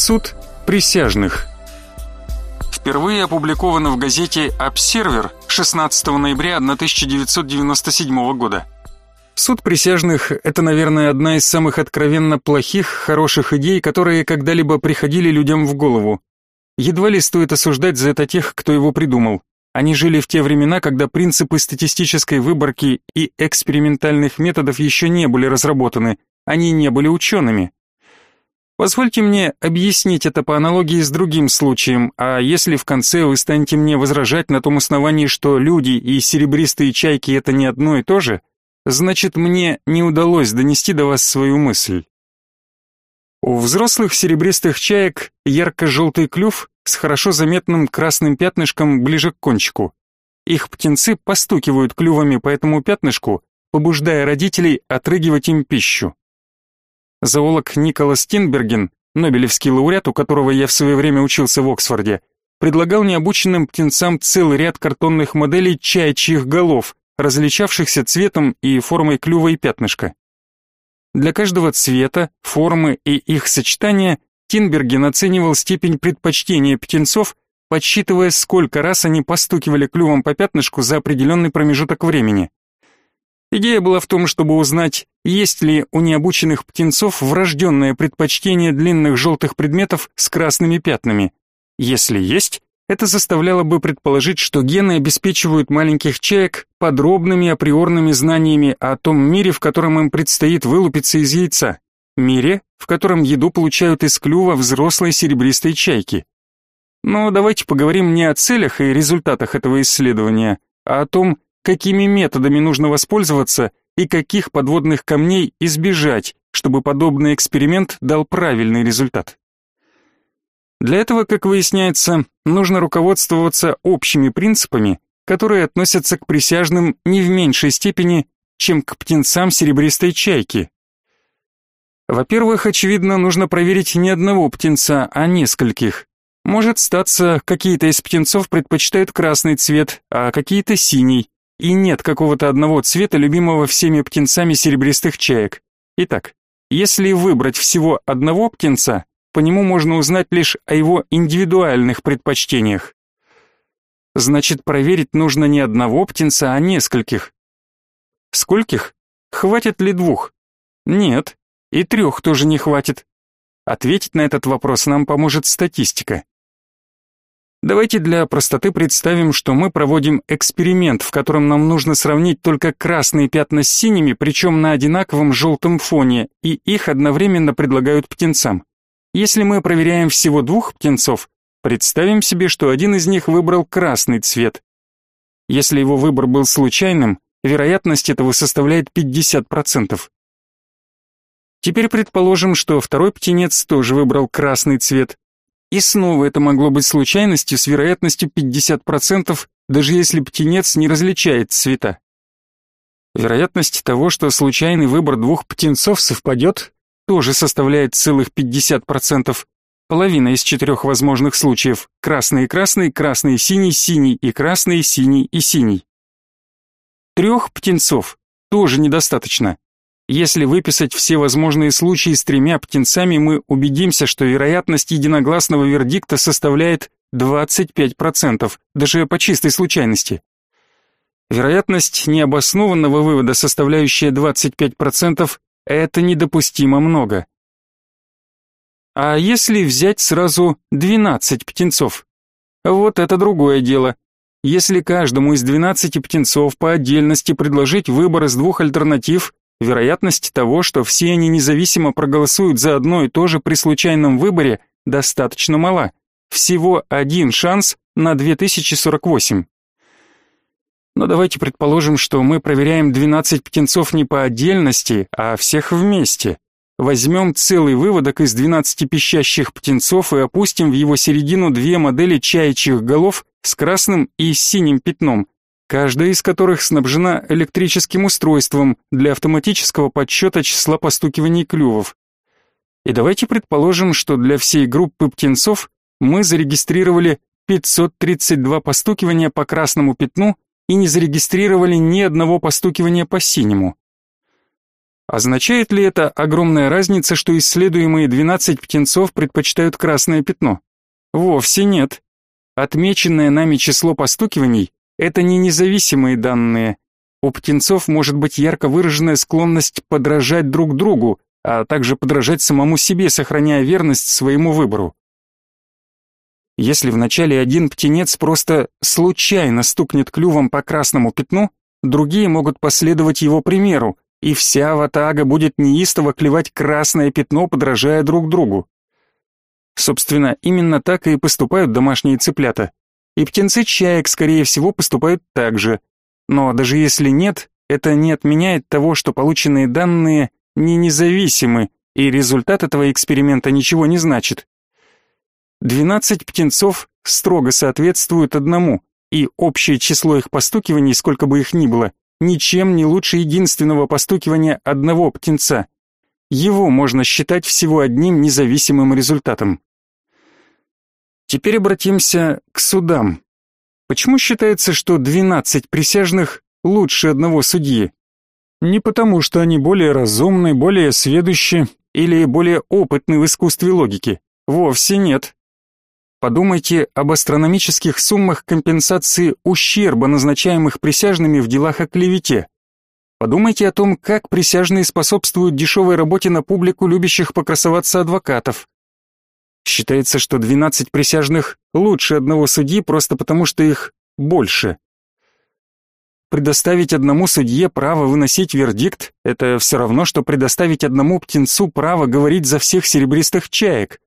Суд присяжных. Впервые опубликовано в газете «Обсервер» 16 ноября 1997 года. Суд присяжных – это, наверное, одна из самых откровенно плохих, хороших идей, которые когда-либо приходили людям в голову. Едва ли стоит осуждать за это тех, кто его придумал. Они жили в те времена, когда принципы статистической выборки и экспериментальных методов еще не были разработаны, они не были учеными. Позвольте мне объяснить это по аналогии с другим случаем, а если в конце вы станете мне возражать на том основании, что люди и серебристые чайки это не одно и то же, значит мне не удалось донести до вас свою мысль. У взрослых серебристых чаек ярко-желтый клюв с хорошо заметным красным пятнышком ближе к кончику. Их птенцы постукивают клювами по этому пятнышку, побуждая родителей отрыгивать им пищу. Зоолог Николас Тинберген, Нобелевский лауреат, у которого я в свое время учился в Оксфорде, предлагал необученным птенцам целый ряд картонных моделей чайчьих голов, различавшихся цветом и формой клюва и пятнышка. Для каждого цвета, формы и их сочетания Тинберген оценивал степень предпочтения птенцов, подсчитывая, сколько раз они постукивали клювом по пятнышку за определенный промежуток времени. Идея была в том, чтобы узнать, есть ли у необученных птенцов врожденное предпочтение длинных желтых предметов с красными пятнами. Если есть, это заставляло бы предположить, что гены обеспечивают маленьких чаек подробными априорными знаниями о том мире, в котором им предстоит вылупиться из яйца. Мире, в котором еду получают из клюва взрослой серебристой чайки. Но давайте поговорим не о целях и результатах этого исследования, а о том, какими методами нужно воспользоваться и каких подводных камней избежать, чтобы подобный эксперимент дал правильный результат. Для этого, как выясняется, нужно руководствоваться общими принципами, которые относятся к присяжным не в меньшей степени, чем к птенцам серебристой чайки. Во-первых, очевидно, нужно проверить не одного птенца, а нескольких. Может статься, какие-то из птенцов предпочитают красный цвет, а какие-то синий, и нет какого-то одного цвета, любимого всеми птенцами серебристых чаек. Итак, если выбрать всего одного птенца, по нему можно узнать лишь о его индивидуальных предпочтениях. Значит, проверить нужно не одного птенца, а нескольких. Скольких? Хватит ли двух? Нет, и трех тоже не хватит. Ответить на этот вопрос нам поможет статистика. Давайте для простоты представим, что мы проводим эксперимент, в котором нам нужно сравнить только красные пятна с синими, причем на одинаковом желтом фоне, и их одновременно предлагают птенцам. Если мы проверяем всего двух птенцов, представим себе, что один из них выбрал красный цвет. Если его выбор был случайным, вероятность этого составляет 50%. Теперь предположим, что второй птенец тоже выбрал красный цвет, и снова это могло быть случайностью с вероятностью 50%, даже если птенец не различает цвета. Вероятность того, что случайный выбор двух птенцов совпадет, тоже составляет целых 50%. Половина из четырех возможных случаев. Красный и красный, красный и синий, синий и красный, синий и синий. Трех птенцов тоже недостаточно. Если выписать все возможные случаи с тремя птенцами, мы убедимся, что вероятность единогласного вердикта составляет 25%, даже по чистой случайности. Вероятность необоснованного вывода, составляющая 25%, это недопустимо много. А если взять сразу 12 птенцов? Вот это другое дело. Если каждому из 12 птенцов по отдельности предложить выбор из двух альтернатив, Вероятность того, что все они независимо проголосуют за одно и то же при случайном выборе, достаточно мала. Всего один шанс на 2048. Но давайте предположим, что мы проверяем 12 птенцов не по отдельности, а всех вместе. Возьмем целый выводок из 12 пищащих птенцов и опустим в его середину две модели чаячьих голов с красным и синим пятном, каждая из которых снабжена электрическим устройством для автоматического подсчета числа постукиваний клювов. И давайте предположим, что для всей группы птенцов мы зарегистрировали 532 постукивания по красному пятну и не зарегистрировали ни одного постукивания по синему. Означает ли это огромная разница, что исследуемые 12 птенцов предпочитают красное пятно? Вовсе нет. Отмеченное нами число постукиваний – это не независимые данные. У птенцов может быть ярко выраженная склонность подражать друг другу, а также подражать самому себе, сохраняя верность своему выбору. Если вначале один птенец просто случайно стукнет клювом по красному пятну, другие могут последовать его примеру, и вся ватага будет неистово клевать красное пятно, подражая друг другу. Собственно, именно так и поступают домашние цыплята. И птенцы чаек, скорее всего, поступают так же. Но даже если нет, это не отменяет того, что полученные данные не независимы, и результат этого эксперимента ничего не значит. 12 птенцов строго соответствуют одному, и общее число их постукиваний, сколько бы их ни было, ничем не лучше единственного постукивания одного птенца. Его можно считать всего одним независимым результатом. Теперь обратимся к судам. Почему считается, что 12 присяжных лучше одного судьи? Не потому, что они более разумны, более сведущи или более опытны в искусстве логики. Вовсе нет. Подумайте об астрономических суммах компенсации ущерба, назначаемых присяжными в делах о клевете. Подумайте о том, как присяжные способствуют дешевой работе на публику, любящих покрасоваться адвокатов. Считается, что 12 присяжных лучше одного судьи просто потому, что их больше. Предоставить одному судье право выносить вердикт – это все равно, что предоставить одному птенцу право говорить за всех серебристых чаек.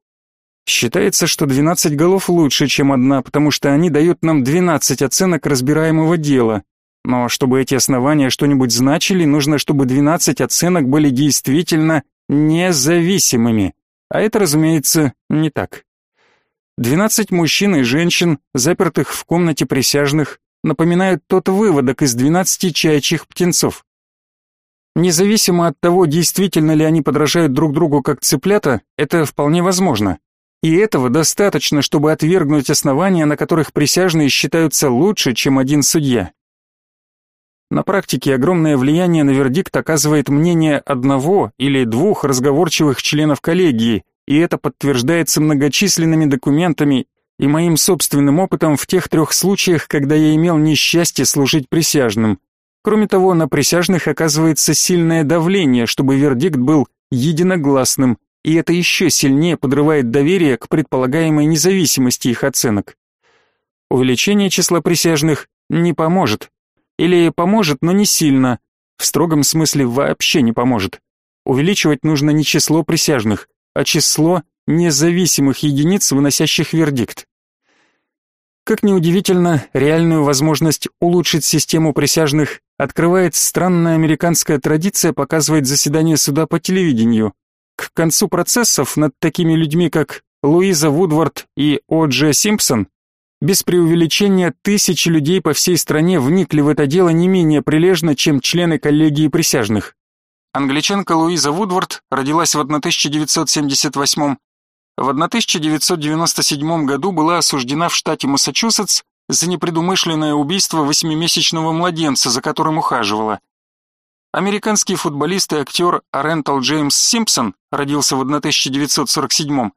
Считается, что 12 голов лучше, чем одна, потому что они дают нам 12 оценок разбираемого дела. Но чтобы эти основания что-нибудь значили, нужно, чтобы 12 оценок были действительно независимыми. А это, разумеется, не так. 12 мужчин и женщин, запертых в комнате присяжных, напоминают тот выводок из 12 чайчих птенцов. Независимо от того, действительно ли они подражают друг другу как цыплята, это вполне возможно. И этого достаточно, чтобы отвергнуть основания, на которых присяжные считаются лучше, чем один судья. На практике огромное влияние на вердикт оказывает мнение одного или двух разговорчивых членов коллегии, и это подтверждается многочисленными документами и моим собственным опытом в тех трех случаях, когда я имел несчастье служить присяжным. Кроме того, на присяжных оказывается сильное давление, чтобы вердикт был единогласным, и это еще сильнее подрывает доверие к предполагаемой независимости их оценок. Увеличение числа присяжных не поможет. Или поможет, но не сильно. В строгом смысле вообще не поможет. Увеличивать нужно не число присяжных, а число независимых единиц, выносящих вердикт. Как ни удивительно, реальную возможность улучшить систему присяжных открывает странная американская традиция показывать заседания суда по телевидению. К концу процессов над такими людьми, как Луиза Вудвард и О. Дж. Симпсон, без преувеличения тысячи людей по всей стране вникли в это дело не менее прилежно, чем члены коллегии присяжных. Англичанка Луиза Вудвард родилась в 1978 в 1997 году была осуждена в штате Массачусетс за непредумышленное убийство восьмимесячного младенца, за которым ухаживала. Американский футболист и актер Рентал Джеймс Симпсон родился в 1947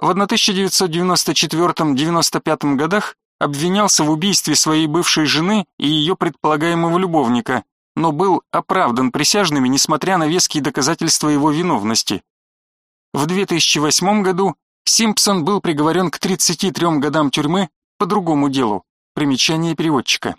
в 1994-95 годах обвинялся в убийстве своей бывшей жены и ее предполагаемого любовника, но был оправдан присяжными, несмотря на веские доказательства его виновности. В 2008 году Симпсон был приговорен к 33 годам тюрьмы по другому делу. Примечание переводчика.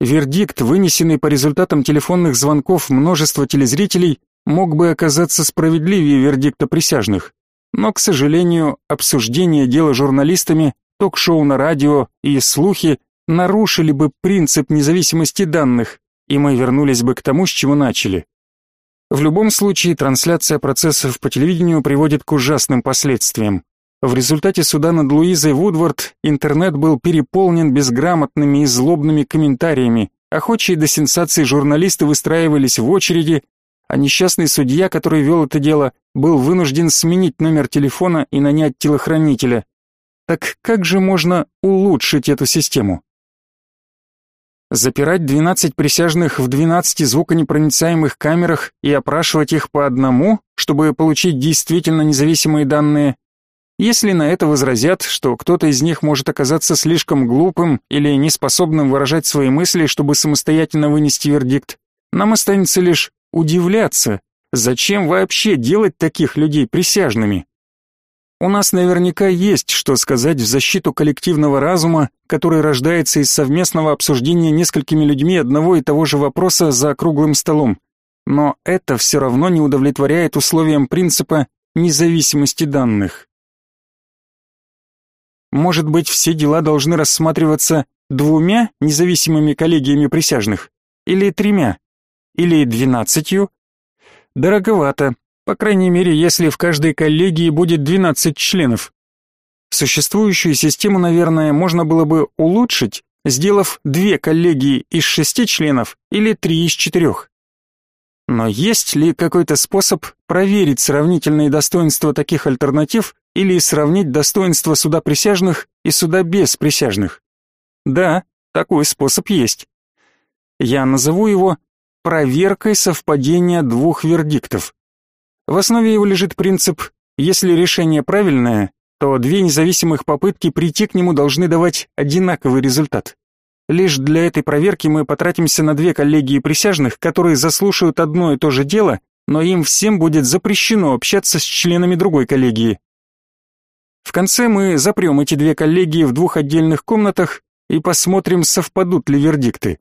Вердикт, вынесенный по результатам телефонных звонков множества телезрителей, мог бы оказаться справедливее вердикта присяжных. Но, к сожалению, обсуждение дела журналистами, ток-шоу на радио и слухи нарушили бы принцип независимости данных, и мы вернулись бы к тому, с чего начали. В любом случае, трансляция процессов по телевидению приводит к ужасным последствиям. В результате суда над Луизой Вудвард интернет был переполнен безграмотными и злобными комментариями, охочие до сенсаций журналисты выстраивались в очереди, а несчастный судья, который вел это дело, был вынужден сменить номер телефона и нанять телохранителя. Так как же можно улучшить эту систему? Запирать 12 присяжных в 12 звуконепроницаемых камерах и опрашивать их по одному, чтобы получить действительно независимые данные. Если на это возразят, что кто-то из них может оказаться слишком глупым или неспособным выражать свои мысли, чтобы самостоятельно вынести вердикт, нам останется лишь удивляться, зачем вообще делать таких людей присяжными. У нас наверняка есть что сказать в защиту коллективного разума, который рождается из совместного обсуждения несколькими людьми одного и того же вопроса за круглым столом. Но это все равно не удовлетворяет условиям принципа независимости данных. Может быть, все дела должны рассматриваться двумя независимыми коллегиями присяжных? Или тремя? Или двенадцатью? Дороговато, по крайней мере, если в каждой коллегии будет 12 членов. Существующую систему, наверное, можно было бы улучшить, сделав две коллегии из шести членов или три из четырех. Но есть ли какой-то способ проверить сравнительные достоинства таких альтернатив или сравнить достоинства суда присяжных и суда без присяжных? Да, такой способ есть. Я назову его проверкой совпадения двух вердиктов. В основе его лежит принцип «если решение правильное, то две независимых попытки прийти к нему должны давать одинаковый результат». Лишь для этой проверки мы потратимся на две коллегии присяжных, которые заслушают одно и то же дело, но им всем будет запрещено общаться с членами другой коллегии. В конце мы запрем эти две коллегии в двух отдельных комнатах и посмотрим, совпадут ли вердикты.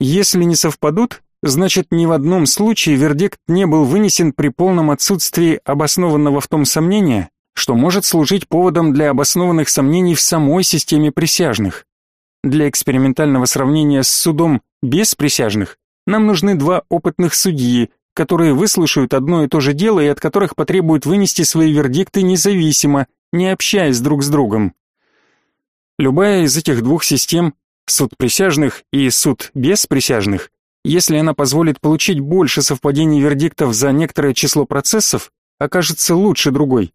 Если не совпадут, Значит, ни в одном случае вердикт не был вынесен при полном отсутствии обоснованного в том сомнения, что может служить поводом для обоснованных сомнений в самой системе присяжных. Для экспериментального сравнения с судом без присяжных нам нужны два опытных судьи, которые выслушают одно и то же дело и от которых потребуют вынести свои вердикты независимо, не общаясь друг с другом. Любая из этих двух систем, суд присяжных и суд без присяжных, если она позволит получить больше совпадений вердиктов за некоторое число процессов, окажется лучше другой.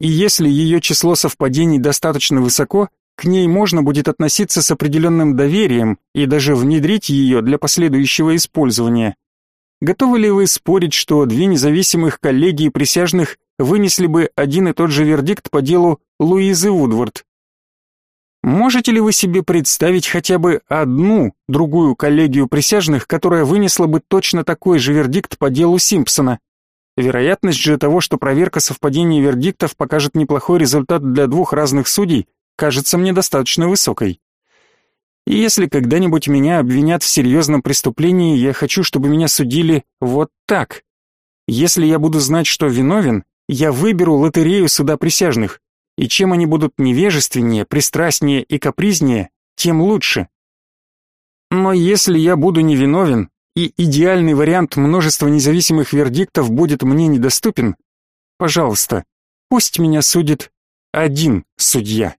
И если ее число совпадений достаточно высоко, к ней можно будет относиться с определенным доверием и даже внедрить ее для последующего использования. Готовы ли вы спорить, что две независимых коллегии присяжных вынесли бы один и тот же вердикт по делу Луизы Вудвард? Можете ли вы себе представить хотя бы одну другую коллегию присяжных, которая вынесла бы точно такой же вердикт по делу Симпсона? Вероятность же того, что проверка совпадения вердиктов покажет неплохой результат для двух разных судей, кажется мне достаточно высокой. И если когда-нибудь меня обвинят в серьезном преступлении, я хочу, чтобы меня судили вот так. Если я буду знать, что виновен, я выберу лотерею суда присяжных, и чем они будут невежественнее, пристрастнее и капризнее, тем лучше. Но если я буду невиновен, и идеальный вариант множества независимых вердиктов будет мне недоступен, пожалуйста, пусть меня судит один судья.